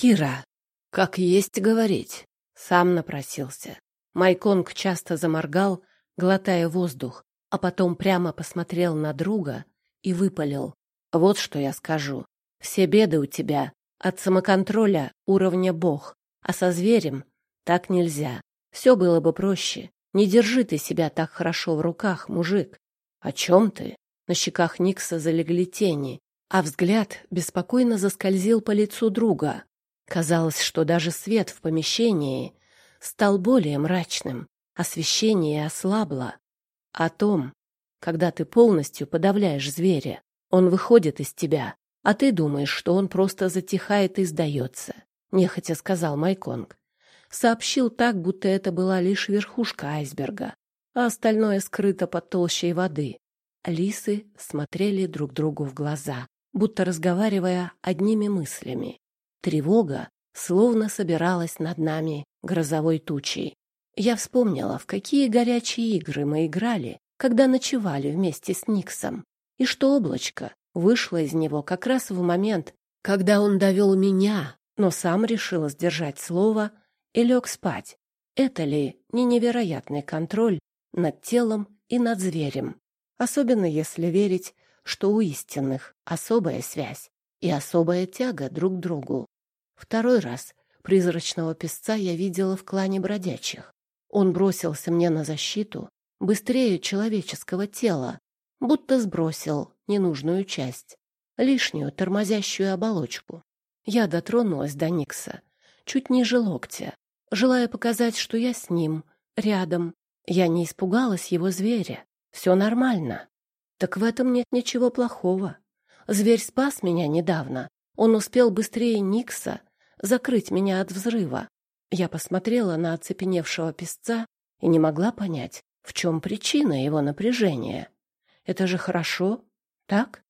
Кира, как есть говорить, сам напросился. Майконг часто заморгал, глотая воздух, а потом прямо посмотрел на друга и выпалил. Вот что я скажу. Все беды у тебя от самоконтроля уровня бог, а со зверем так нельзя. Все было бы проще. Не держи ты себя так хорошо в руках, мужик. О чем ты? На щеках Никса залегли тени, а взгляд беспокойно заскользил по лицу друга. Казалось, что даже свет в помещении стал более мрачным, освещение ослабло. О том, когда ты полностью подавляешь зверя, он выходит из тебя, а ты думаешь, что он просто затихает и сдается, — нехотя сказал Майконг. Сообщил так, будто это была лишь верхушка айсберга, а остальное скрыто под толщей воды. Лисы смотрели друг другу в глаза, будто разговаривая одними мыслями. Тревога словно собиралась над нами грозовой тучей. Я вспомнила, в какие горячие игры мы играли, когда ночевали вместе с Никсом, и что облачко вышло из него как раз в момент, когда он довел меня, но сам решил сдержать слово и лег спать. Это ли не невероятный контроль над телом и над зверем? Особенно если верить, что у истинных особая связь и особая тяга друг к другу. Второй раз призрачного песца я видела в клане бродячих. Он бросился мне на защиту быстрее человеческого тела, будто сбросил ненужную часть, лишнюю тормозящую оболочку. Я дотронулась до Никса, чуть ниже локтя, желая показать, что я с ним, рядом. Я не испугалась его зверя. Все нормально. Так в этом нет ничего плохого. Зверь спас меня недавно. Он успел быстрее Никса закрыть меня от взрыва. Я посмотрела на оцепеневшего песца и не могла понять, в чем причина его напряжения. Это же хорошо, так?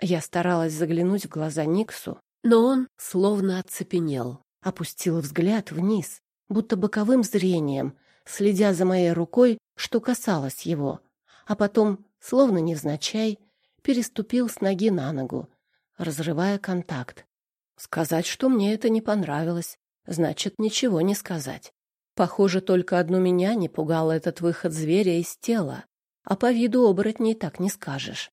Я старалась заглянуть в глаза Никсу, но он словно оцепенел, опустил взгляд вниз, будто боковым зрением, следя за моей рукой, что касалось его, а потом, словно невзначай, переступил с ноги на ногу, разрывая контакт. Сказать, что мне это не понравилось, значит ничего не сказать. Похоже, только одну меня не пугал этот выход зверя из тела, а по виду оборотней так не скажешь.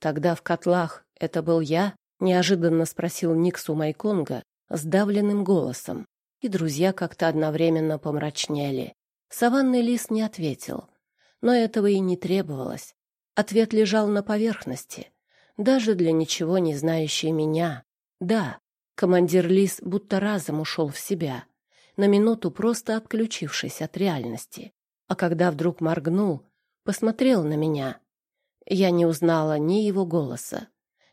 Тогда в котлах это был я, неожиданно спросил Никсу Майконга сдавленным голосом, и друзья как-то одновременно помрачнели. Саванный лис не ответил, но этого и не требовалось. Ответ лежал на поверхности, даже для ничего не знающей меня. Да, Командир Лис будто разом ушел в себя, на минуту просто отключившись от реальности. А когда вдруг моргнул, посмотрел на меня. Я не узнала ни его голоса,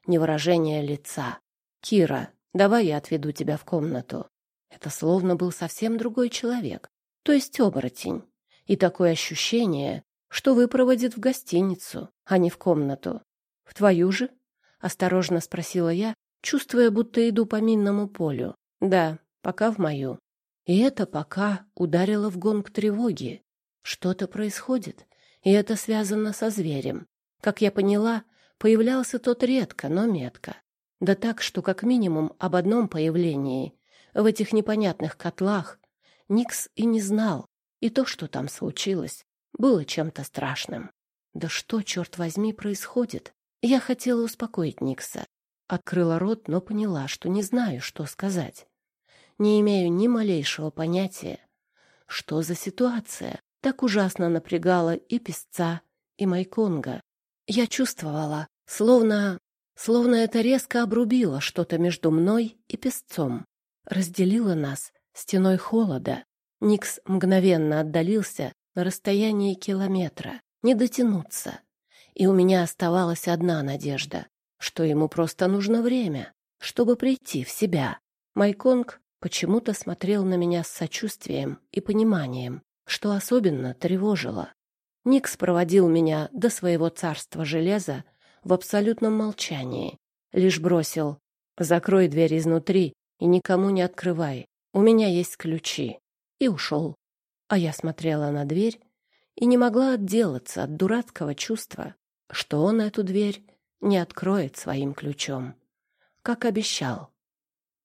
ни выражения лица. «Кира, давай я отведу тебя в комнату». Это словно был совсем другой человек, то есть оборотень. И такое ощущение, что выпроводит в гостиницу, а не в комнату. «В твою же?» — осторожно спросила я, чувствуя, будто иду по минному полю. Да, пока в мою. И это пока ударило в гонг тревоги. Что-то происходит, и это связано со зверем. Как я поняла, появлялся тот редко, но метко. Да так, что как минимум об одном появлении в этих непонятных котлах Никс и не знал. И то, что там случилось, было чем-то страшным. Да что, черт возьми, происходит? Я хотела успокоить Никса, Открыла рот, но поняла, что не знаю, что сказать. Не имею ни малейшего понятия, что за ситуация так ужасно напрягала и песца, и Майконга. Я чувствовала, словно... словно это резко обрубило что-то между мной и песцом. Разделило нас стеной холода. Никс мгновенно отдалился на расстояние километра. Не дотянуться. И у меня оставалась одна надежда что ему просто нужно время, чтобы прийти в себя. Майконг почему-то смотрел на меня с сочувствием и пониманием, что особенно тревожило. Никс проводил меня до своего царства железа в абсолютном молчании, лишь бросил «Закрой дверь изнутри и никому не открывай, у меня есть ключи», и ушел. А я смотрела на дверь и не могла отделаться от дурацкого чувства, что он эту дверь не откроет своим ключом, как обещал.